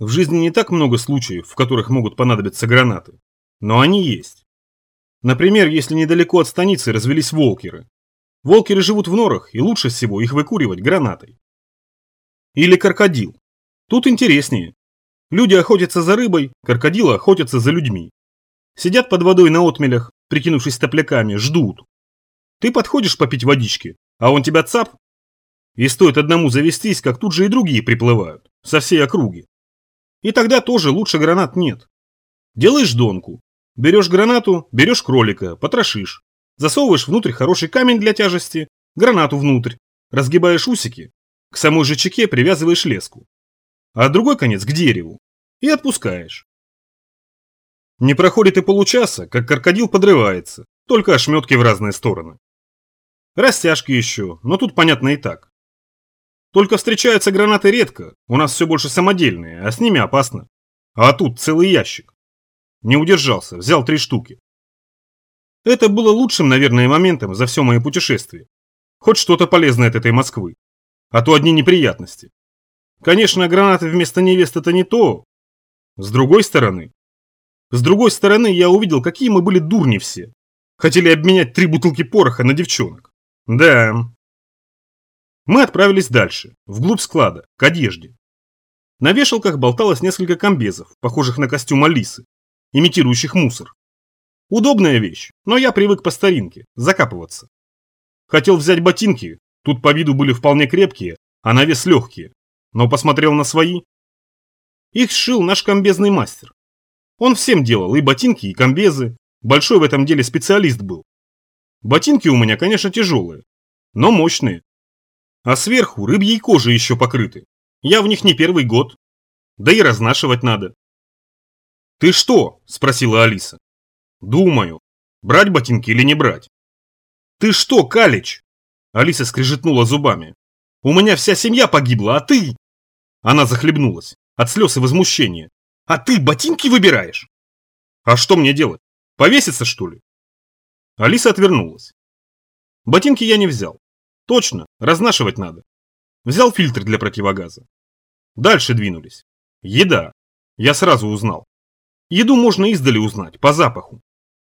В жизни не так много случаев, в которых могут понадобиться гранаты. Но они есть. Например, если недалеко от станицы развелись волкеры. Волкеры живут в норах, и лучше всего их выкуривать гранатой. Или крокодил. Тут интереснее. Люди охотятся за рыбой, крокодилы охотятся за людьми. Сидят под водой на отмелях, прикинувшись топляками, ждут. Ты подходишь попить водички, а он тебя цап. И стоит одному завестись, как тут же и другие приплывают, со всей округи. И тогда тоже лучше гранат нет. Делаешь донку. Берешь гранату, берешь кролика, потрошишь. Засовываешь внутрь хороший камень для тяжести, гранату внутрь, разгибаешь усики, к самой же чеке привязываешь леску. А другой конец к дереву. И отпускаешь. Не проходит и получаса, как крокодил подрывается, только ошметки в разные стороны. Растяжки еще, но тут понятно и так. Только встречаются гранаты редко, у нас все больше самодельные, а с ними опасно. А тут целый ящик. Не удержался, взял три штуки. Это было лучшим, наверное, моментом за все мои путешествия. Хоть что-то полезное от этой Москвы. А то одни неприятности. Конечно, гранаты вместо невест это не то. С другой стороны. С другой стороны, я увидел, какие мы были дурни все. Хотели обменять три бутылки пороха на девчонок. Да, мы отправились дальше, вглубь склада, к одежде. На вешалках болталось несколько комбезов, похожих на костюм Алисы, имитирующих мусор. Удобная вещь, но я привык по старинке, закапываться. Хотел взять ботинки, тут по виду были вполне крепкие, а на вес легкие, но посмотрел на свои. Их сшил наш комбезный мастер. Он всем делал, и ботинки, и комбезы, большой в этом деле специалист был. Ботинки у меня, конечно, тяжелые, но мощные, а сверху рыбьей кожей еще покрыты. Я в них не первый год. Да и разнашивать надо. «Ты что?» – спросила Алиса. «Думаю, брать ботинки или не брать?» «Ты что, Калич?» Алиса скрежетнула зубами. «У меня вся семья погибла, а ты...» Она захлебнулась от слез и возмущения. «А ты ботинки выбираешь?» «А что мне делать? Повеситься, что ли?» Алиса отвернулась. Ботинки я не взял. Точно, разнашивать надо. Взял фильтр для противогаза. Дальше двинулись. Еда. Я сразу узнал. Еду можно издали узнать, по запаху.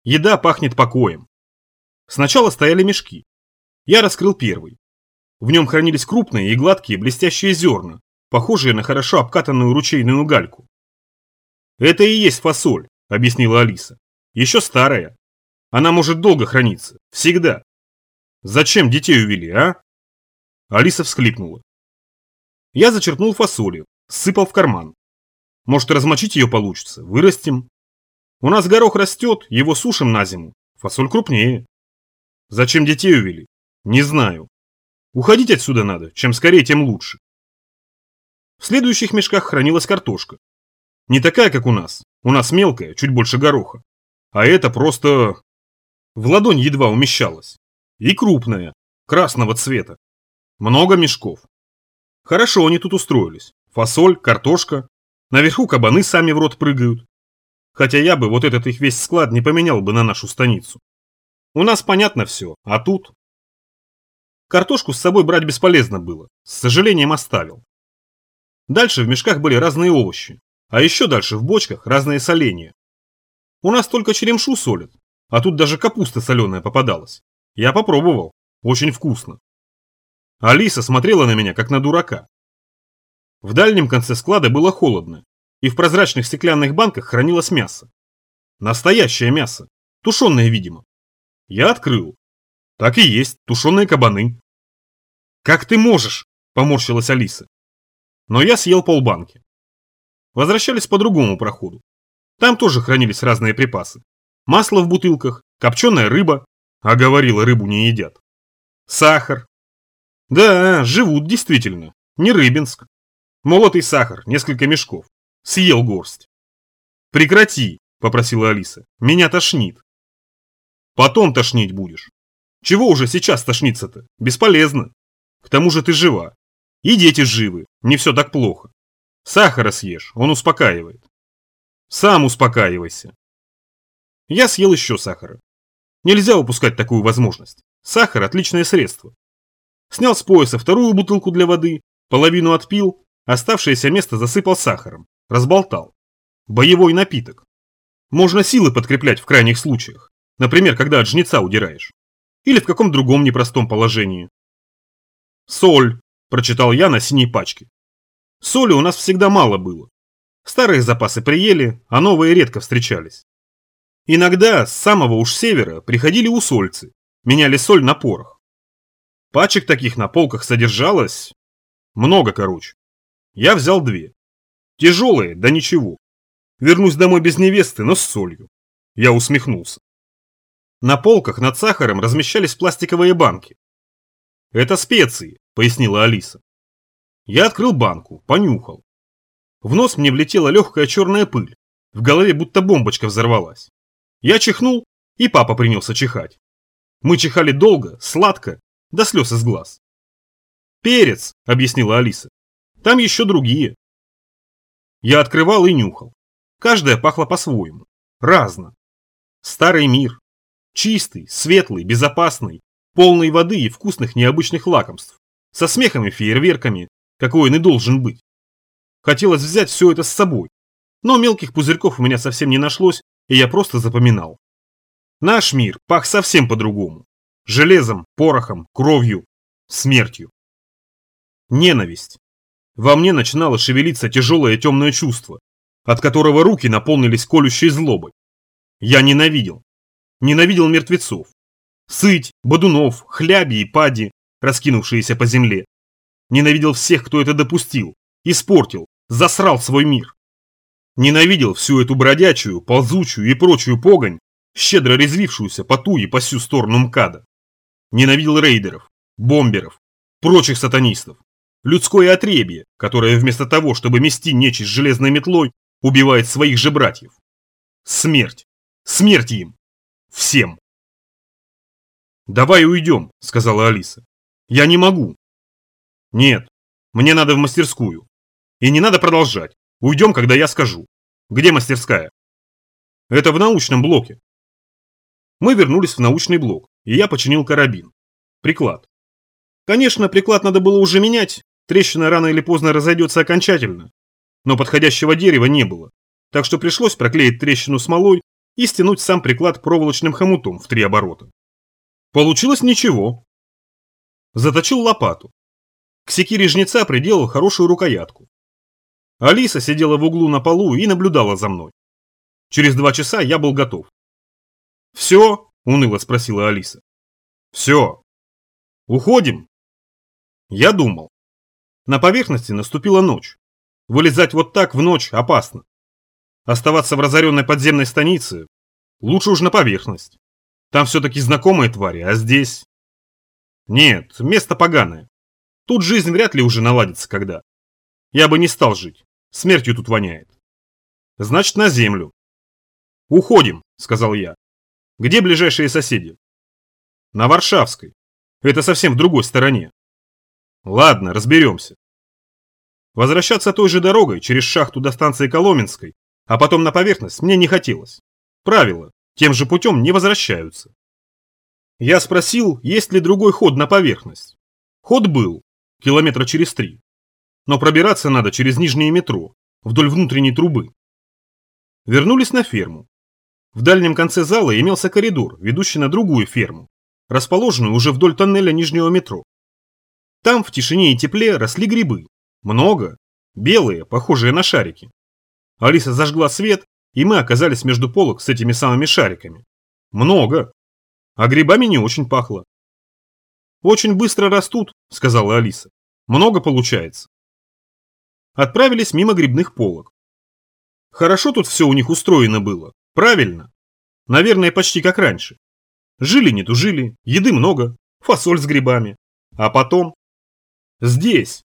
Еда пахнет покоем. Сначала стояли мешки. Я раскрыл первый. В нем хранились крупные и гладкие блестящие зерна, похожие на хорошо обкатанную ручейную гальку. «Это и есть фасоль», — объяснила Алиса. «Еще старая. Она может долго храниться. Всегда. Зачем детей увели, а? Алиса всхлипнула. Я зачерпнул фасоли, сыпал в карман. Может, размочить ее получится, вырастим. У нас горох растет, его сушим на зиму. Фасоль крупнее. Зачем детей увели? Не знаю. Уходить отсюда надо, чем скорее, тем лучше. В следующих мешках хранилась картошка. Не такая, как у нас. У нас мелкая, чуть больше гороха. А это просто... В ладонь едва умещалась. И крупная, красного цвета. Много мешков. Хорошо они тут устроились. Фасоль, картошка. Наверху кабаны сами в рот прыгают. Хотя я бы вот этот их весь склад не поменял бы на нашу станицу. У нас понятно все, а тут... Картошку с собой брать бесполезно было, с сожалением оставил. Дальше в мешках были разные овощи, а еще дальше в бочках разные соленья. У нас только черемшу солят, а тут даже капуста соленая попадалась. Я попробовал. Очень вкусно. Алиса смотрела на меня, как на дурака. В дальнем конце склада было холодно, и в прозрачных стеклянных банках хранилось мясо. Настоящее мясо. Тушеное, видимо. Я открыл. Так и есть, тушеные кабаны. «Как ты можешь?» – поморщилась Алиса. Но я съел полбанки. Возвращались по другому проходу. Там тоже хранились разные припасы. Масло в бутылках, копченая рыба, а говорила, рыбу не едят. Сахар. Да, живут действительно. Не Рыбинск. Молотый сахар, несколько мешков. Съел горсть. Прекрати, попросила Алиса. Меня тошнит. Потом тошнить будешь. Чего уже сейчас тошниться-то? Бесполезно. К тому же ты жива. И дети живы, не все так плохо. Сахара съешь, он успокаивает. Сам успокаивайся. Я съел еще сахара. Нельзя упускать такую возможность. Сахар – отличное средство. Снял с пояса вторую бутылку для воды, половину отпил, оставшееся место засыпал сахаром, Разболтал. Боевой напиток. Можно силы подкреплять в крайних случаях. Например, когда от жнеца удираешь. Или в каком другом непростом положении. Соль, прочитал я на синей пачке. Соли у нас всегда мало было. Старые запасы приели, а новые редко встречались. Иногда с самого уж севера приходили усольцы, меняли соль на порох. Пачек таких на полках содержалось много, короче. Я взял две. Тяжелые, да ничего. Вернусь домой без невесты, но с солью. Я усмехнулся. На полках над сахаром размещались пластиковые банки. «Это специи», — пояснила Алиса. Я открыл банку, понюхал. В нос мне влетела легкая черная пыль. В голове будто бомбочка взорвалась. Я чихнул, и папа принялся чихать. Мы чихали долго, сладко, до слез из глаз. «Перец», — объяснила Алиса. «Там еще другие». Я открывал и нюхал. Каждая пахла по-своему. Разно. Старый мир. Чистый, светлый, безопасный, полный воды и вкусных необычных лакомств. Со смехом и фейерверками, какой он и должен быть. Хотелось взять все это с собой. Но мелких пузырьков у меня совсем не нашлось, и я просто запоминал. Наш мир пах совсем по-другому. Железом, порохом, кровью, смертью. Ненависть. Во мне начинало шевелиться тяжелое темное чувство, от которого руки наполнились колющей злобой. Я ненавидел. Ненавидел мертвецов. Сыть, бодунов, хляби и пади, раскинувшиеся по земле. Ненавидел всех, кто это допустил, испортил, засрал свой мир. Ненавидел всю эту бродячую, ползучую и прочую погонь, щедро резвившуюся по ту и по всю сторону МКАДа. Ненавидел рейдеров, бомберов, прочих сатанистов. Людское отребье, которое вместо того, чтобы мести нечисть железной метлой, убивает своих же братьев. Смерть. Смерть им. Всем. «Давай уйдем», — сказала Алиса. «Я не могу». «Нет, мне надо в мастерскую. И не надо продолжать. Уйдем, когда я скажу. Где мастерская?» «Это в научном блоке». Мы вернулись в научный блок, и я починил карабин. Приклад. Конечно, приклад надо было уже менять, трещина рано или поздно разойдется окончательно. Но подходящего дерева не было, так что пришлось проклеить трещину смолой и стянуть сам приклад проволочным хомутом в три оборота. Получилось ничего. Заточил лопату. К секире жнеца приделал хорошую рукоятку. Алиса сидела в углу на полу и наблюдала за мной. Через два часа я был готов. «Все?» – уныло спросила Алиса. «Все. Уходим?» Я думал. На поверхности наступила ночь. Вылезать вот так в ночь опасно. Оставаться в разоренной подземной станице лучше уж на поверхность. Там все-таки знакомые твари, а здесь... Нет, место поганое. Тут жизнь вряд ли уже наладится когда. Я бы не стал жить. Смертью тут воняет. Значит, на землю. Уходим, сказал я. Где ближайшие соседи? На Варшавской. Это совсем в другой стороне. Ладно, разберемся. Возвращаться той же дорогой через шахту до станции Коломенской, а потом на поверхность мне не хотелось. Правило, тем же путем не возвращаются. Я спросил, есть ли другой ход на поверхность. Ход был, километра через три. Но пробираться надо через нижнее метро, вдоль внутренней трубы. Вернулись на ферму. В дальнем конце зала имелся коридор, ведущий на другую ферму, расположенную уже вдоль тоннеля нижнего метро. Там в тишине и тепле росли грибы. Много. Белые, похожие на шарики. Алиса зажгла свет и мы оказались между полок с этими самыми шариками. Много. А грибами не очень пахло. «Очень быстро растут», — сказала Алиса. «Много получается». Отправились мимо грибных полок. Хорошо тут все у них устроено было. Правильно. Наверное, почти как раньше. Жили не тужили, еды много, фасоль с грибами. А потом... Здесь.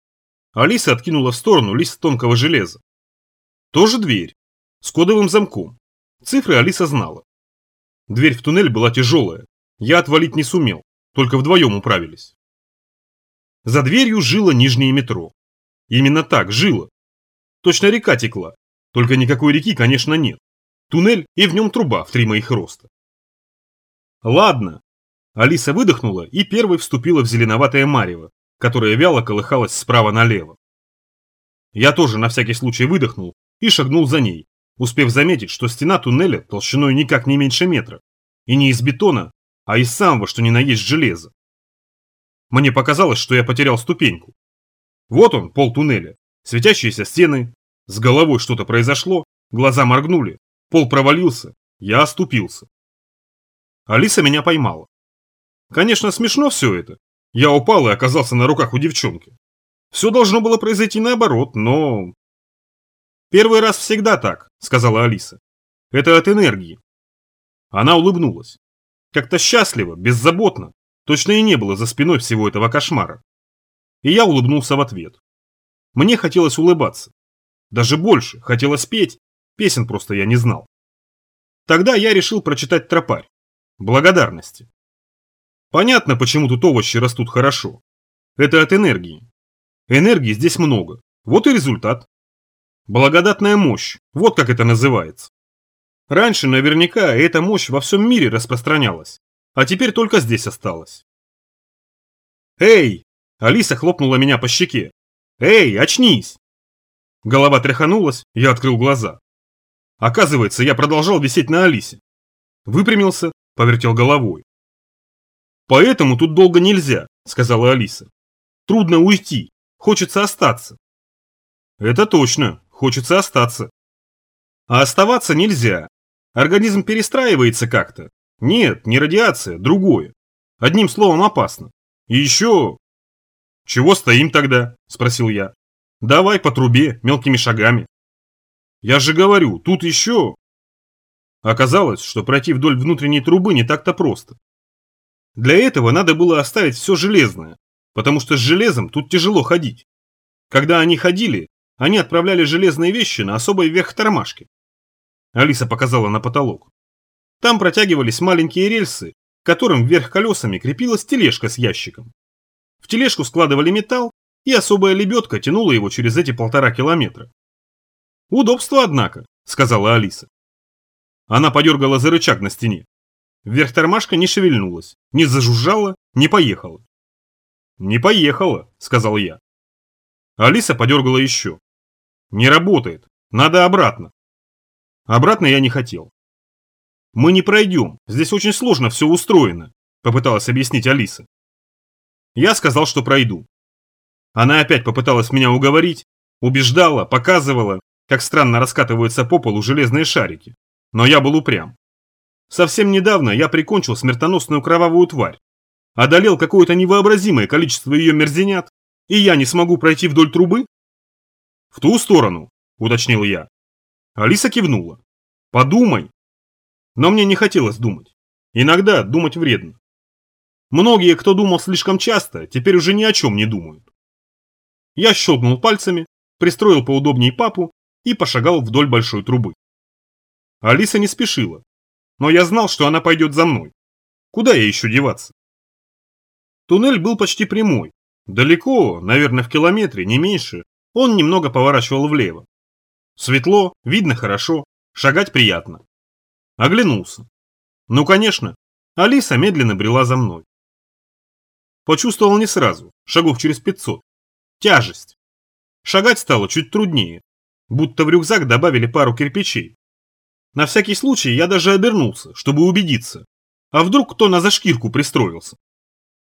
Алиса откинула в сторону лист тонкого железа. Тоже дверь с кодовым замком. Цифры Алиса знала. Дверь в туннель была тяжелая. Я отвалить не сумел, только вдвоем управились. За дверью жило нижнее метро. Именно так, жило. Точно река текла, только никакой реки, конечно, нет. Туннель и в нем труба в три моих роста. Ладно. Алиса выдохнула и первой вступила в зеленоватое марево, которое вяло колыхалось справа налево. Я тоже на всякий случай выдохнул и шагнул за ней, успев заметить, что стена туннеля толщиной никак не меньше метра. И не из бетона, а из самого, что ни на есть железа. Мне показалось, что я потерял ступеньку. Вот он, пол туннеля, светящиеся стены, с головой что-то произошло, глаза моргнули, пол провалился, я оступился. Алиса меня поймала. Конечно, смешно все это. Я упал и оказался на руках у девчонки. Все должно было произойти наоборот, но... Первый раз всегда так, сказала Алиса. Это от энергии. Она улыбнулась. Как-то счастливо, беззаботно. Точно и не было за спиной всего этого кошмара. И я улыбнулся в ответ. Мне хотелось улыбаться. Даже больше, хотелось петь. Песен просто я не знал. Тогда я решил прочитать тропарь. Благодарности. Понятно, почему тут овощи растут хорошо. Это от энергии. Энергии здесь много. Вот и результат. Благодатная мощь. Вот как это называется. Раньше наверняка эта мощь во всем мире распространялась. А теперь только здесь осталась. «Эй!» Алиса хлопнула меня по щеке. «Эй, очнись!» Голова тряханулась, я открыл глаза. Оказывается, я продолжал висеть на Алисе. Выпрямился, повертел головой. «Поэтому тут долго нельзя», — сказала Алиса. «Трудно уйти, хочется остаться». «Это точно, хочется остаться». «А оставаться нельзя. Организм перестраивается как-то. Нет, не радиация, другое. Одним словом, опасно. И еще...» «Чего стоим тогда?» – спросил я. «Давай по трубе, мелкими шагами». «Я же говорю, тут еще...» Оказалось, что пройти вдоль внутренней трубы не так-то просто. Для этого надо было оставить все железное, потому что с железом тут тяжело ходить. Когда они ходили, они отправляли железные вещи на особой верх тормашки. Алиса показала на потолок. Там протягивались маленькие рельсы, к которым вверх колесами крепилась тележка с ящиком. В тележку складывали металл, и особая лебедка тянула его через эти полтора километра. «Удобство, однако», — сказала Алиса. Она подергала за рычаг на стене. Вверх тормашка не шевельнулась, не зажужжала, не поехала. «Не поехала», — сказал я. Алиса подергала еще. «Не работает. Надо обратно». Обратно я не хотел. «Мы не пройдем. Здесь очень сложно все устроено», — попыталась объяснить Алиса. Я сказал, что пройду. Она опять попыталась меня уговорить, убеждала, показывала, как странно раскатываются по полу железные шарики. Но я был упрям. Совсем недавно я прикончил смертоносную кровавую тварь. Одолел какое-то невообразимое количество ее мерзенят, и я не смогу пройти вдоль трубы? В ту сторону, уточнил я. Алиса кивнула. Подумай. Но мне не хотелось думать. Иногда думать вредно. Многие, кто думал слишком часто, теперь уже ни о чем не думают. Я щелкнул пальцами, пристроил поудобнее папу и пошагал вдоль большой трубы. Алиса не спешила, но я знал, что она пойдет за мной. Куда я еще деваться? Туннель был почти прямой. Далеко, наверное, в километре, не меньше, он немного поворачивал влево. Светло, видно хорошо, шагать приятно. Оглянулся. Ну, конечно, Алиса медленно брела за мной. Почувствовал не сразу, шагов через 500. Тяжесть. Шагать стало чуть труднее, будто в рюкзак добавили пару кирпичей. На всякий случай я даже обернулся, чтобы убедиться. А вдруг кто на зашкирку пристроился?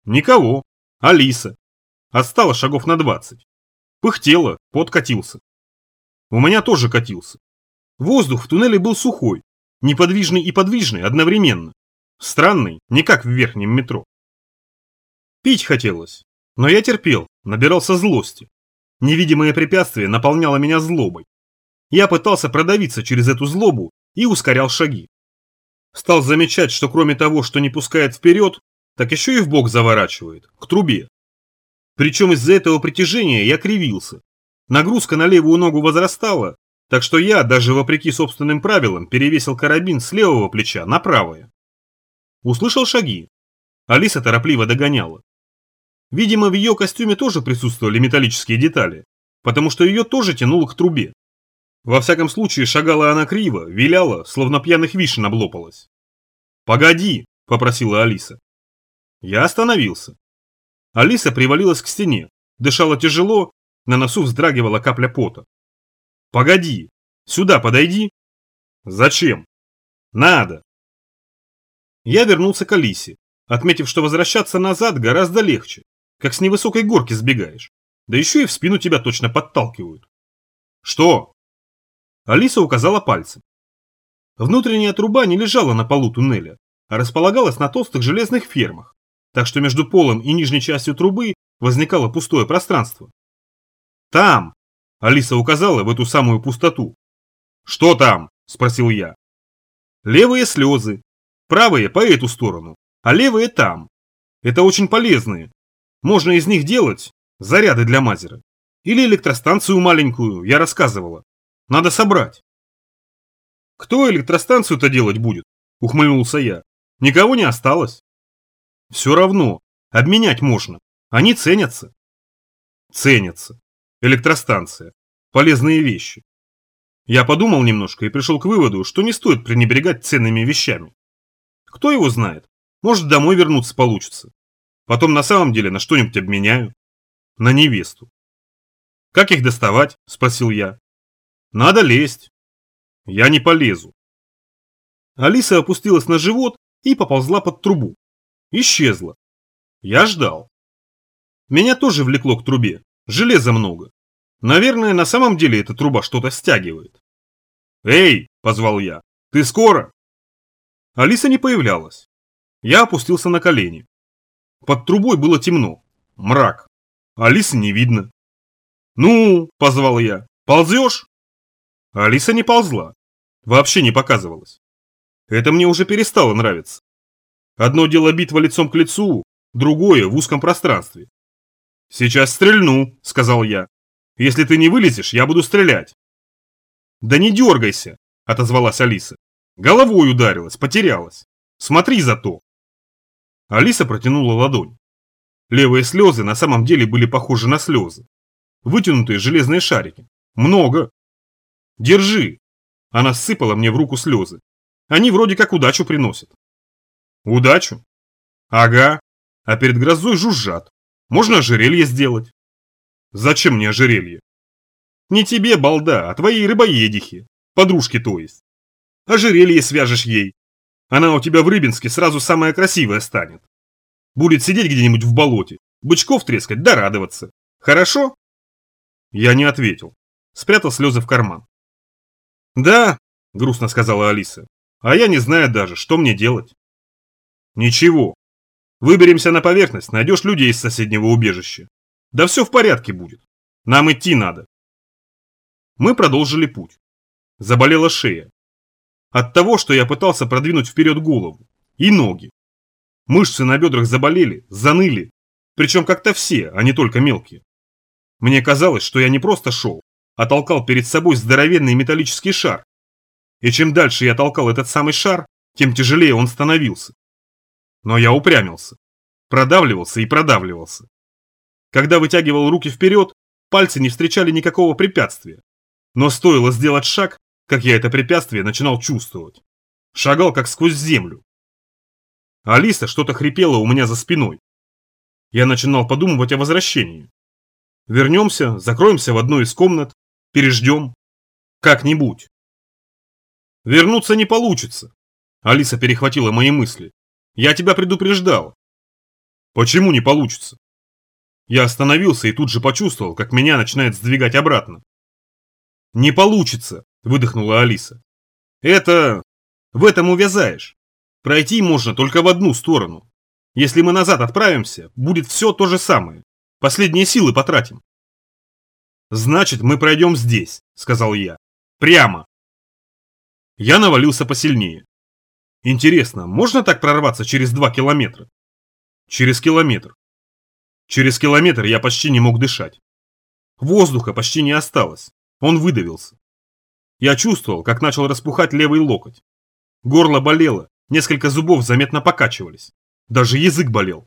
Никого. Алиса. Отстала шагов на 20. Пыхтела, пот катился. У меня тоже катился. Воздух в туннеле был сухой, неподвижный и подвижный одновременно. Странный, не как в верхнем метро. Пить хотелось, но я терпел, набирался злости. Невидимое препятствие наполняло меня злобой. Я пытался продавиться через эту злобу и ускорял шаги. Стал замечать, что кроме того, что не пускает вперед, так еще и в бок заворачивает, к трубе. Причем из-за этого притяжения я кривился. Нагрузка на левую ногу возрастала, так что я, даже вопреки собственным правилам, перевесил карабин с левого плеча на правое. Услышал шаги. Алиса торопливо догоняла. Видимо, в ее костюме тоже присутствовали металлические детали, потому что ее тоже тянуло к трубе. Во всяком случае, шагала она криво, виляла, словно пьяных вишен облопалась. «Погоди!» – попросила Алиса. Я остановился. Алиса привалилась к стене, дышала тяжело, на носу вздрагивала капля пота. «Погоди! Сюда подойди. Зачем? Надо. Я вернулся к Алисе, отметив, что возвращаться назад гораздо легче, как с невысокой горки сбегаешь. Да еще и в спину тебя точно подталкивают. Что? Алиса указала пальцем. Внутренняя труба не лежала на полу туннеля, а располагалась на толстых железных фермах, так что между полом и нижней частью трубы возникало пустое пространство. «Там!» – Алиса указала в эту самую пустоту. «Что там?» – спросил я. «Левые слезы. Правые по эту сторону, а левые там. Это очень полезные. Можно из них делать заряды для мазера. Или электростанцию маленькую, я рассказывала. Надо собрать». «Кто электростанцию-то делать будет?» – ухмыльнулся я. «Никого не осталось». «Все равно. Обменять можно. Они ценятся». «Ценятся. Электростанция. Полезные вещи. Я подумал немножко и пришел к выводу, что не стоит пренебрегать ценными вещами. Кто его знает? Может, домой вернуться получится. Потом на самом деле на что-нибудь обменяю. На невесту. «Как их доставать?» – спросил я. «Надо лезть». «Я не полезу». Алиса опустилась на живот и поползла под трубу. Исчезла. Я ждал. Меня тоже влекло к трубе. Железа много. Наверное, на самом деле эта труба что-то стягивает. «Эй!» – позвал я. «Ты скоро?» Алиса не появлялась. Я опустился на колени. Под трубой было темно. Мрак. Алисы не видно. «Ну!» – позвал я. «Ползешь?» Алиса не ползла. Вообще не показывалась. Это мне уже перестало нравиться. Одно дело битва лицом к лицу, другое в узком пространстве. «Сейчас стрельну», – сказал я. «Если ты не вылезешь, я буду стрелять». «Да не дергайся», – отозвалась Алиса. «Головой ударилась, потерялась. Смотри за то». Алиса протянула ладонь. Левые слезы на самом деле были похожи на слезы. Вытянутые железные шарики. Много. «Держи!» Она сыпала мне в руку слезы. Они вроде как удачу приносят. «Удачу?» «Ага. А перед грозой жужжат. Можно ожерелье сделать. Зачем мне ожерелье? Не тебе, балда, а твоей рыбоедихе. Подружке то есть. Ожерелье свяжешь ей. Она у тебя в Рыбинске сразу самая красивая станет. Будет сидеть где-нибудь в болоте, бычков трескать да радоваться. Хорошо? Я не ответил. Спрятал слезы в карман. Да, грустно сказала Алиса. А я не знаю даже, что мне делать. Ничего, Выберемся на поверхность, найдешь людей из соседнего убежища. Да все в порядке будет. Нам идти надо. Мы продолжили путь. Заболела шея. От того, что я пытался продвинуть вперед голову. И ноги. Мышцы на бедрах заболели, заныли. Причем как-то все, а не только мелкие. Мне казалось, что я не просто шел, а толкал перед собой здоровенный металлический шар. И чем дальше я толкал этот самый шар, тем тяжелее он становился. Но я упрямился. Продавливался и продавливался. Когда вытягивал руки вперед, пальцы не встречали никакого препятствия. Но стоило сделать шаг, как я это препятствие начинал чувствовать. Шагал как сквозь землю. Алиса что-то хрипела у меня за спиной. Я начинал подумывать о возвращении. Вернемся, закроемся в одной из комнат, переждем. Как-нибудь. Вернуться не получится. Алиса перехватила мои мысли. Я тебя предупреждал. Почему не получится? Я остановился и тут же почувствовал, как меня начинает сдвигать обратно. Не получится, выдохнула Алиса. Это... в этом увязаешь. Пройти можно только в одну сторону. Если мы назад отправимся, будет все то же самое. Последние силы потратим. Значит, мы пройдем здесь, сказал я. Прямо. Я навалился посильнее. Интересно, можно так прорваться через два километра? Через километр. Через километр я почти не мог дышать. Воздуха почти не осталось. Он выдавился. Я чувствовал, как начал распухать левый локоть. Горло болело, несколько зубов заметно покачивались. Даже язык болел.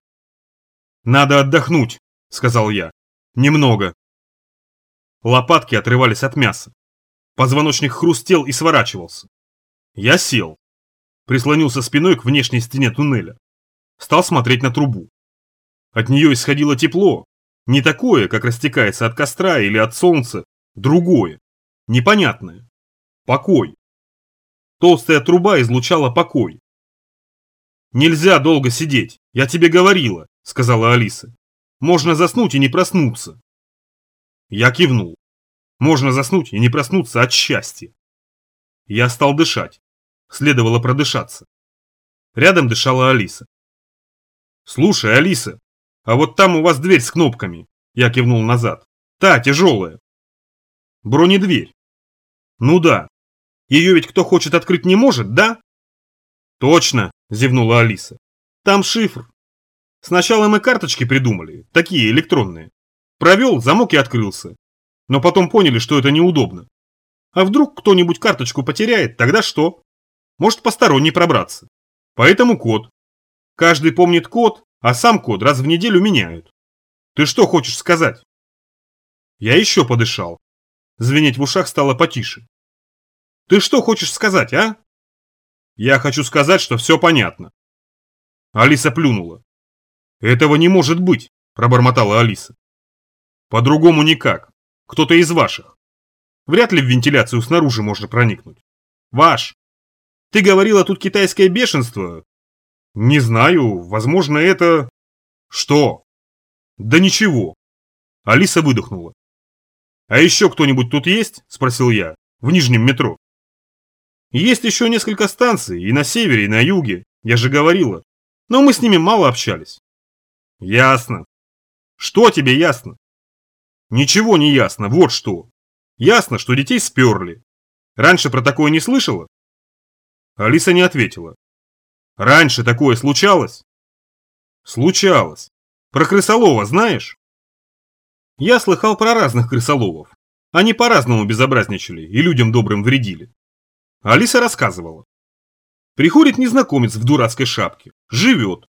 «Надо отдохнуть», — сказал я. «Немного». Лопатки отрывались от мяса. Позвоночник хрустел и сворачивался. Я сел прислонился спиной к внешней стене туннеля. Стал смотреть на трубу. От нее исходило тепло. Не такое, как растекается от костра или от солнца. Другое. Непонятное. Покой. Толстая труба излучала покой. «Нельзя долго сидеть, я тебе говорила», — сказала Алиса. «Можно заснуть и не проснуться». Я кивнул. Можно заснуть и не проснуться от счастья. Я стал дышать. Следовало продышаться. Рядом дышала Алиса. «Слушай, Алиса, а вот там у вас дверь с кнопками», — я кивнул назад. «Та, тяжелая». «Бронедверь». «Ну да. Ее ведь кто хочет открыть не может, да?» «Точно», — зевнула Алиса. «Там шифр. Сначала мы карточки придумали, такие электронные. Провел, замок и открылся. Но потом поняли, что это неудобно. А вдруг кто-нибудь карточку потеряет, тогда что? Может посторонний пробраться. Поэтому код. Каждый помнит код, а сам код раз в неделю меняют. Ты что хочешь сказать? Я еще подышал. Звенеть в ушах стало потише. Ты что хочешь сказать, а? Я хочу сказать, что все понятно. Алиса плюнула. Этого не может быть, пробормотала Алиса. По-другому никак. Кто-то из ваших. Вряд ли в вентиляцию снаружи можно проникнуть. Ваш. Ты говорила, тут китайское бешенство. Не знаю, возможно, это... Что? Да ничего. Алиса выдохнула. А еще кто-нибудь тут есть? Спросил я. В нижнем метро. Есть еще несколько станций, и на севере, и на юге, я же говорила. Но мы с ними мало общались. Ясно. Что тебе ясно? Ничего не ясно, вот что. Ясно, что детей сперли. Раньше про такое не слышала? Алиса не ответила. Раньше такое случалось? Случалось. Про крысолова знаешь? Я слыхал про разных крысоловов. Они по-разному безобразничали и людям добрым вредили. Алиса рассказывала. Приходит незнакомец в дурацкой шапке, живет,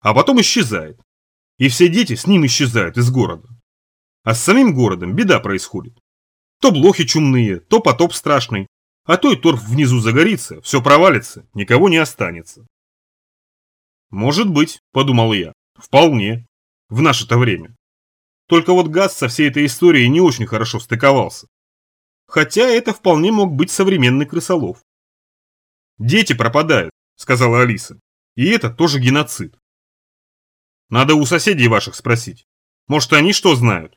а потом исчезает. И все дети с ним исчезают из города. А с самим городом беда происходит. То блохи чумные, то потоп страшный, а то и торф внизу загорится, все провалится, никого не останется. Может быть, подумал я, вполне, в наше-то время. Только вот газ со всей этой историей не очень хорошо стыковался. Хотя это вполне мог быть современный крысолов. «Дети пропадают», — сказала Алиса. «И это тоже геноцид». «Надо у соседей ваших спросить. Может, они что знают?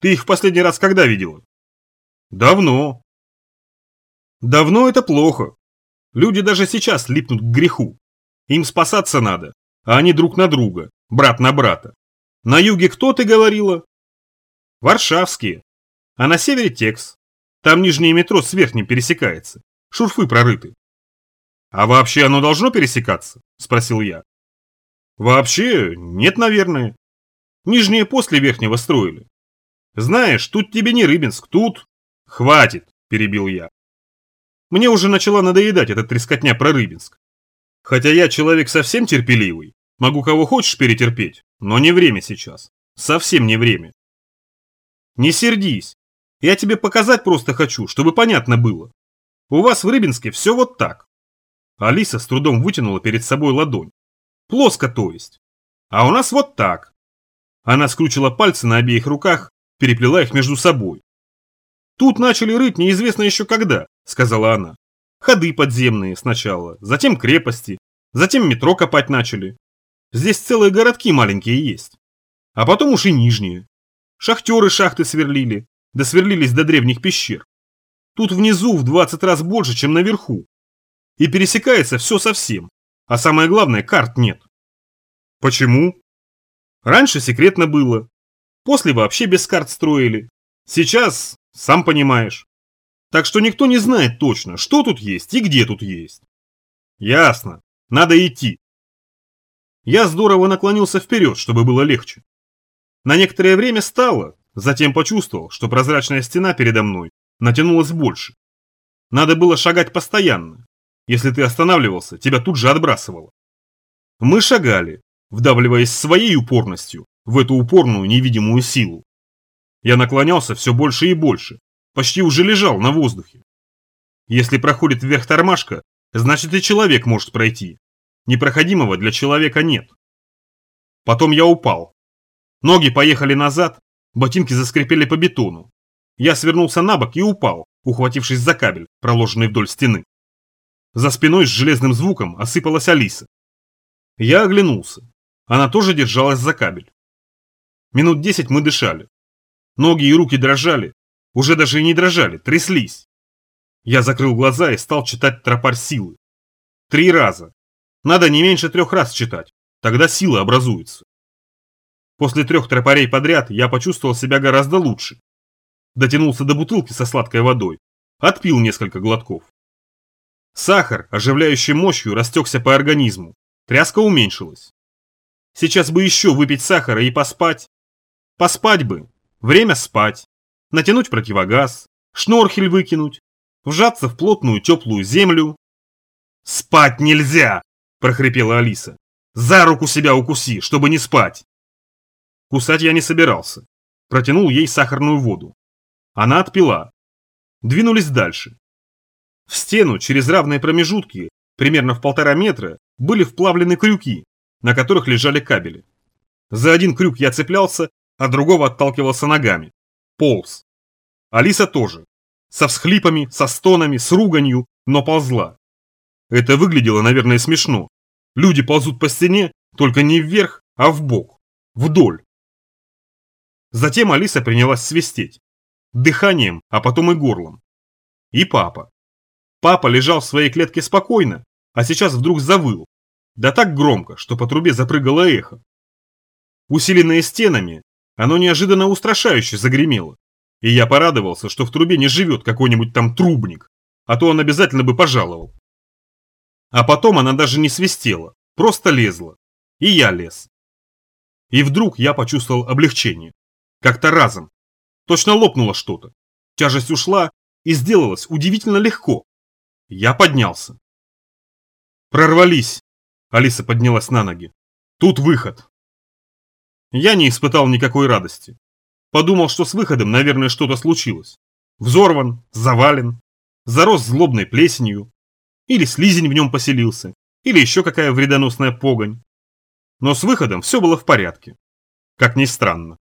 Ты их в последний раз когда видела?» «Давно». «Давно это плохо. Люди даже сейчас липнут к греху. Им спасаться надо, а они друг на друга, брат на брата. На юге кто ты говорила?» «Варшавские. А на севере Текс. Там нижнее метро с верхним пересекается. Шурфы прорыты. А вообще оно должно пересекаться? Спросил я. Вообще, нет, наверное. Нижнее после верхнего строили. Знаешь, тут тебе не Рыбинск, тут... Хватит, перебил я. Мне уже начала надоедать эта трескотня про Рыбинск. Хотя я человек совсем терпеливый, могу кого хочешь перетерпеть, но не время сейчас. Совсем не время. Не сердись, я тебе показать просто хочу, чтобы понятно было. У вас в Рыбинске все вот так. Алиса с трудом вытянула перед собой ладонь. Плоско, то есть. А у нас вот так. Она скручила пальцы на обеих руках, переплела их между собой. Тут начали рыть неизвестно еще когда, сказала она. Ходы подземные сначала, затем крепости, затем метро копать начали. Здесь целые городки маленькие есть. А потом уж и нижние. Шахтеры шахты сверлили, досверлились до древних пещер. Тут внизу в 20 раз больше, чем наверху. И пересекается все совсем. А самое главное, карт нет. Почему? Раньше секретно было. После вообще без карт строили. Сейчас, сам понимаешь. Так что никто не знает точно, что тут есть и где тут есть. Ясно. Надо идти. Я здорово наклонился вперед, чтобы было легче. На некоторое время стало, Затем почувствовал, что прозрачная стена передо мной натянулась больше. Надо было шагать постоянно. Если ты останавливался, тебя тут же отбрасывало. Мы шагали, вдавливаясь своей упорностью в эту упорную невидимую силу. Я наклонялся все больше и больше, почти уже лежал на воздухе. Если проходит вверх тормашка, значит и человек может пройти. Непроходимого для человека нет. Потом я упал. Ноги поехали назад, Ботинки заскрипели по бетону. Я свернулся на бок и упал, ухватившись за кабель, проложенный вдоль стены. За спиной с железным звуком осыпалась Алиса. Я оглянулся. Она тоже держалась за кабель. Минут десять мы дышали. Ноги и руки дрожали. Уже даже и не дрожали, тряслись. Я закрыл глаза и стал читать тропарь силы. Три раза. Надо не меньше трех раз читать. Тогда сила образуется. После трех тропарей подряд я почувствовал себя гораздо лучше. Дотянулся до бутылки со сладкой водой. Отпил несколько глотков. Сахар, оживляющий мощью, растекся по организму. Тряска уменьшилась. Сейчас бы еще выпить сахара и поспать. Поспать бы. Время спать. Натянуть противогаз. Шнорхель выкинуть. Вжаться в плотную теплую землю. «Спать нельзя!» – прохрипела Алиса. «За руку себя укуси, чтобы не спать!» Кусать я не собирался. Протянул ей сахарную воду. Она отпила. Двинулись дальше. В стену через равные промежутки, примерно в полтора метра, были вплавлены крюки, на которых лежали кабели. За один крюк я цеплялся, а другого отталкивался ногами. Полз. Алиса тоже. Со всхлипами, со стонами, с руганью, но ползла. Это выглядело, наверное, смешно. Люди ползут по стене, только не вверх, а в бок, вдоль. Затем Алиса принялась свистеть. Дыханием, а потом и горлом. И папа. Папа лежал в своей клетке спокойно, а сейчас вдруг завыл. Да так громко, что по трубе запрыгало эхо. Усиленное стенами, оно неожиданно устрашающе загремело. И я порадовался, что в трубе не живет какой-нибудь там трубник, а то он обязательно бы пожаловал. А потом она даже не свистела, просто лезла. И я лез. И вдруг я почувствовал облегчение. Как-то разом. Точно лопнуло что-то. Тяжесть ушла и сделалось удивительно легко. Я поднялся. Прорвались. Алиса поднялась на ноги. Тут выход. Я не испытал никакой радости. Подумал, что с выходом, наверное, что-то случилось. Взорван, завален, зарос злобной плесенью. Или слизень в нем поселился, или еще какая вредоносная погонь. Но с выходом все было в порядке. Как ни странно.